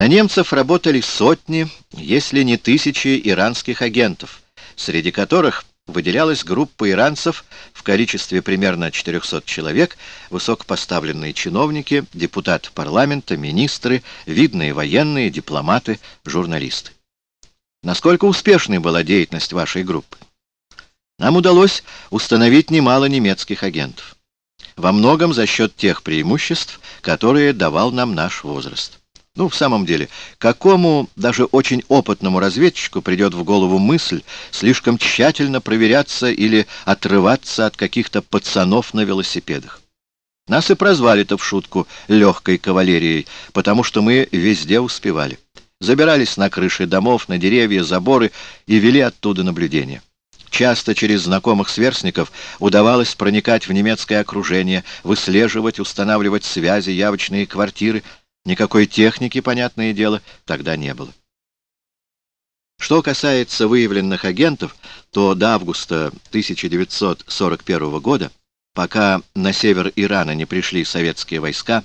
На немцев работали сотни, если не тысячи иранских агентов, среди которых выделялась группа иранцев в количестве примерно 400 человек, высокопоставленные чиновники, депутаты парламента, министры, видные военные, дипломаты, журналисты. Насколько успешной была деятельность вашей группы? Нам удалось установить немало немецких агентов. Во многом за счет тех преимуществ, которые давал нам наш возраст. Ну, в самом деле, какому даже очень опытному разведчику придет в голову мысль слишком тщательно проверяться или отрываться от каких-то пацанов на велосипедах? Нас и прозвали-то в шутку легкой кавалерией, потому что мы везде успевали. Забирались на крыши домов, на деревья, заборы и вели оттуда наблюдение. Часто через знакомых сверстников удавалось проникать в немецкое окружение, выслеживать, устанавливать связи, явочные квартиры, Никакой техники, понятное дело, тогда не было. Что касается выявленных агентов, то до августа 1941 года, пока на север Ирана не пришли советские войска,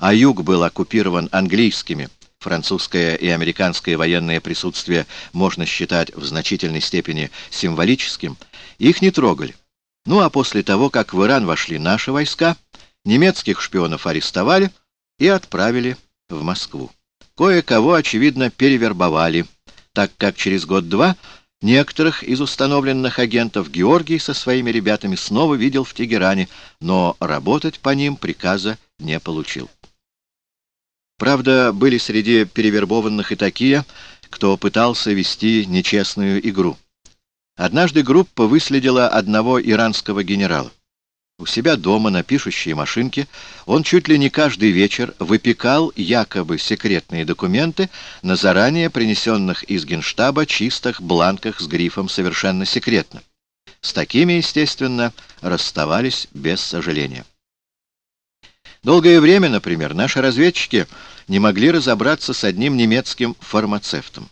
а юг был оккупирован английскими, французское и американское военное присутствие можно считать в значительной степени символическим, их не трогали. Ну а после того, как в Иран вошли наши войска, немецких шпионов арестовали, и отправили в Москву. Кое-кого, очевидно, перевербовали, так как через год-два некоторых из установленных агентов Георгий со своими ребятами снова видел в Тегеране, но работать по ним приказа не получил. Правда, были среди перевербованных и такие, кто пытался вести нечестную игру. Однажды группа выследила одного иранского генерала. У себя дома на пишущей машинке он чуть ли не каждый вечер выпекал якобы секретные документы на заранее принесенных из генштаба чистых бланках с грифом «Совершенно секретно». С такими, естественно, расставались без сожаления. Долгое время, например, наши разведчики не могли разобраться с одним немецким фармацевтом.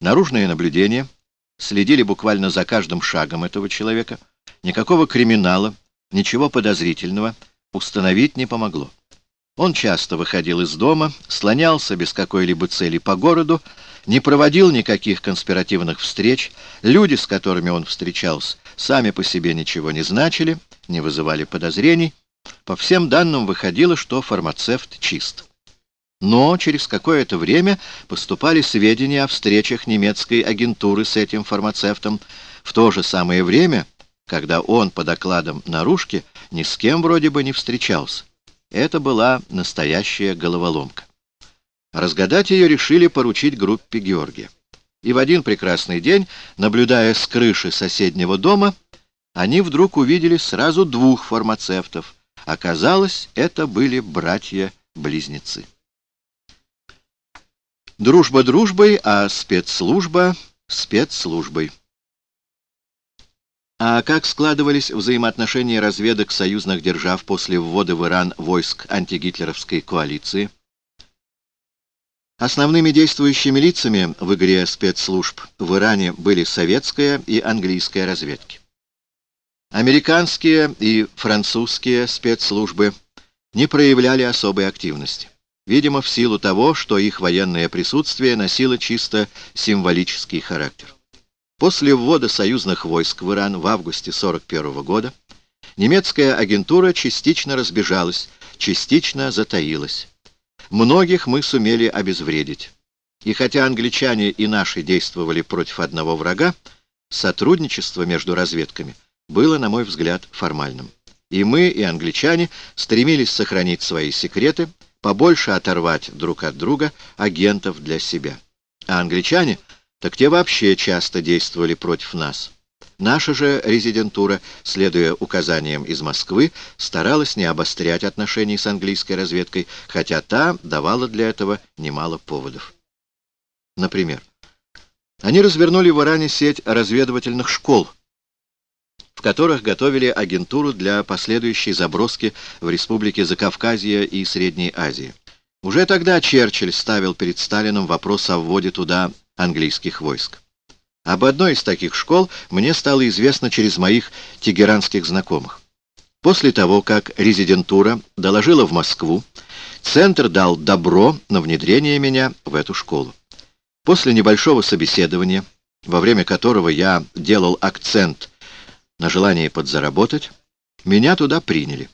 Наружное наблюдение следили буквально за каждым шагом этого человека, никакого криминала, Ничего подозрительного установить не помогло. Он часто выходил из дома, слонялся без какой-либо цели по городу, не проводил никаких конспиративных встреч, люди, с которыми он встречался, сами по себе ничего не значили, не вызывали подозрений. По всем данным выходило, что фармацевт чист. Но через какое-то время поступали сведения о встречах немецкой агентуры с этим фармацевтом. В то же самое время когда он, по докладам наружки, ни с кем вроде бы не встречался. Это была настоящая головоломка. Разгадать ее решили поручить группе Георгия. И в один прекрасный день, наблюдая с крыши соседнего дома, они вдруг увидели сразу двух фармацевтов. Оказалось, это были братья-близнецы. Дружба дружбой, а спецслужба спецслужбой. А как складывались взаимоотношения разведок союзных держав после ввода в Иран войск антигитлеровской коалиции? Основными действующими лицами в игре спецслужб в Иране были советская и английская разведки. Американские и французские спецслужбы не проявляли особой активности, видимо, в силу того, что их военное присутствие носило чисто символический характер. После ввода союзных войск в Иран в августе 1941 года немецкая агентура частично разбежалась, частично затаилась. Многих мы сумели обезвредить. И хотя англичане и наши действовали против одного врага, сотрудничество между разведками было, на мой взгляд, формальным. И мы, и англичане стремились сохранить свои секреты, побольше оторвать друг от друга агентов для себя. А англичане — так те вообще часто действовали против нас. Наша же резидентура, следуя указаниям из Москвы, старалась не обострять отношений с английской разведкой, хотя та давала для этого немало поводов. Например, они развернули в Иране сеть разведывательных школ, в которых готовили агентуру для последующей заброски в республике Закавказья и Средней Азии. Уже тогда Черчилль ставил перед Сталином вопрос о вводе туда английских войск. Об одной из таких школ мне стало известно через моих тегеранских знакомых. После того, как резидентура доложила в Москву, Центр дал добро на внедрение меня в эту школу. После небольшого собеседования, во время которого я делал акцент на желание подзаработать, меня туда приняли.